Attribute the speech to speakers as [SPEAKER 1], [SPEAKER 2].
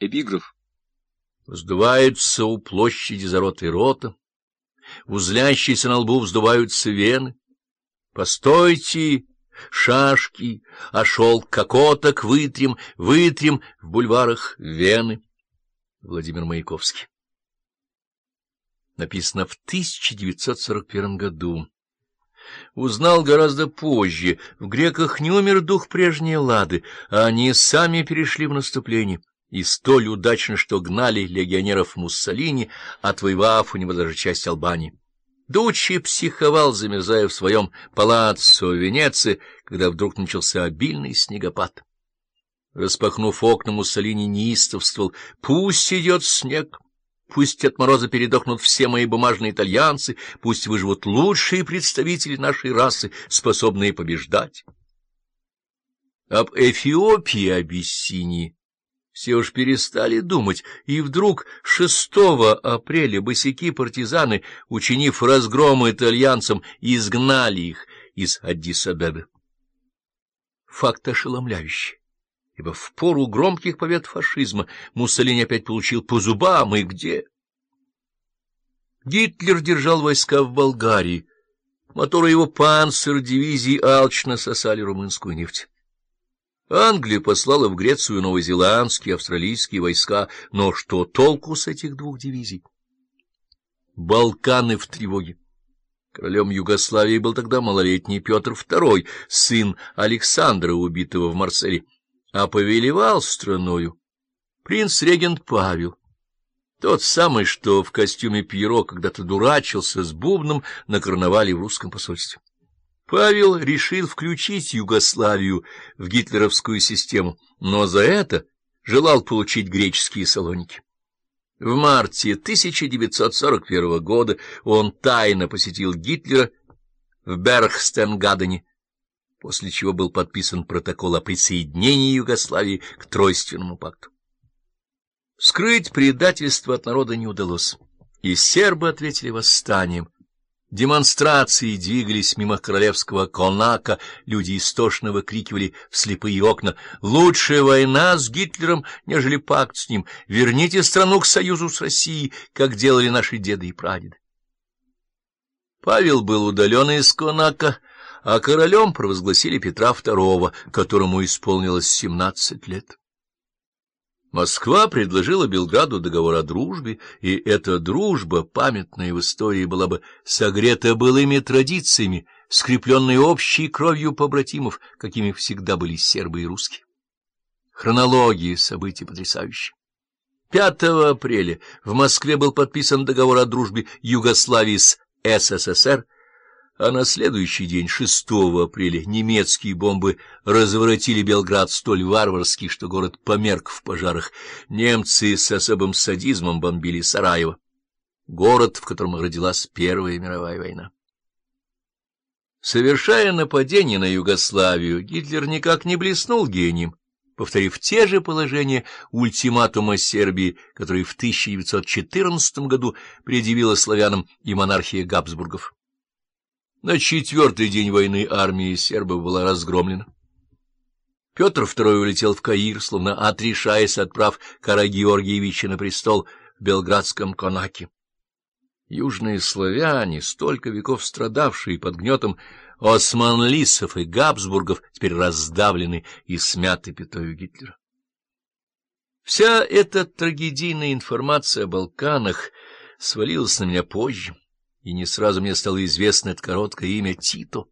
[SPEAKER 1] Эпиграф. Сдуваются у площади зароты рота, узлящиеся на лбу вздуваются вены. Постойте, шашки, а шелк кокоток вытрем, вытрем в бульварах Вены. Владимир Маяковский. Написано в 1941 году. Узнал гораздо позже. В греках не умер дух прежней Лады, а они сами перешли в наступление. И столь удачно, что гнали легионеров Муссолини, отвоевав у него даже часть Албании. Дучи психовал, замерзая в своем палаццо в Венеции, когда вдруг начался обильный снегопад. Распахнув окна, Муссолини неистовствовал. «Пусть идет снег!» Пусть от мороза передохнут все мои бумажные итальянцы, пусть выживут лучшие представители нашей расы, способные побеждать. Об Эфиопии, Абиссинии все уж перестали думать, и вдруг 6 апреля босяки-партизаны, учинив разгром итальянцам, изгнали их из Аддис-Абебы. Факт ошеломляющий ибо в пору громких побед фашизма Муссолини опять получил по зубам, и где? Гитлер держал войска в Болгарии. Моторы его панцир дивизии алчно сосали румынскую нефть. Англия послала в Грецию новозеландские, австралийские войска, но что толку с этих двух дивизий? Балканы в тревоге. Королем Югославии был тогда малолетний Петр II, сын Александра, убитого в Марселе а повелевал страною принц-регент Павел, тот самый, что в костюме Пьеро когда-то дурачился с бубном на карнавале в русском посольстве. Павел решил включить Югославию в гитлеровскую систему, но за это желал получить греческие салоники. В марте 1941 года он тайно посетил Гитлера в Бергстенгадене, после чего был подписан протокол о присоединении Югославии к Тройственному пакту. Скрыть предательство от народа не удалось, и сербы ответили восстанием. Демонстрации двигались мимо королевского конака, люди истошно выкрикивали в слепые окна «Лучшая война с Гитлером, нежели пакт с ним! Верните страну к союзу с Россией, как делали наши деды и прадеды!» Павел был удален из конака, а королем провозгласили Петра II, которому исполнилось семнадцать лет. Москва предложила Белграду договор о дружбе, и эта дружба, памятная в истории, была бы согрета былыми традициями, скрепленной общей кровью побратимов, какими всегда были сербы и русские. Хронология событий потрясающая. 5 апреля в Москве был подписан договор о дружбе Югославии с СССР, а на следующий день, 6 апреля, немецкие бомбы разворотили Белград столь варварски, что город померк в пожарах. Немцы с особым садизмом бомбили Сараево, город, в котором родилась Первая мировая война. Совершая нападение на Югославию, Гитлер никак не блеснул гением, повторив те же положения ультиматума Сербии, который в 1914 году предъявила славянам и монархия Габсбургов. На четвертый день войны армия сербов была разгромлена. Петр II улетел в Каир, словно отрешаясь от прав Кара Георгиевича на престол в Белградском Конаке. Южные славяне, столько веков страдавшие под гнетом османлисов и Габсбургов, теперь раздавлены и смяты пятою Гитлера. Вся эта трагедийная информация о Балканах свалилась на меня позже и не сразу мне стало известно это короткое имя Тито.